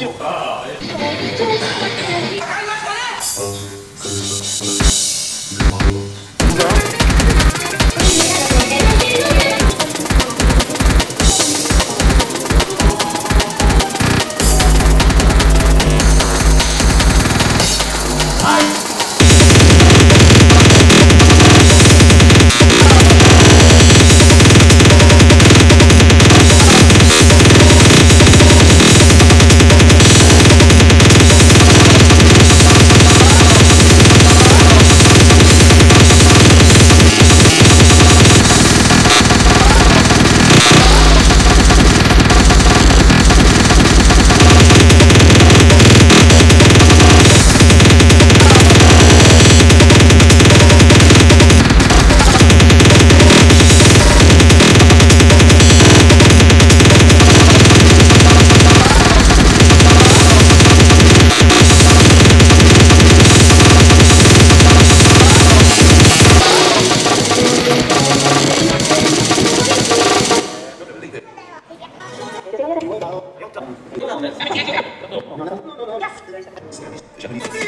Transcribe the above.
어디 Japanese.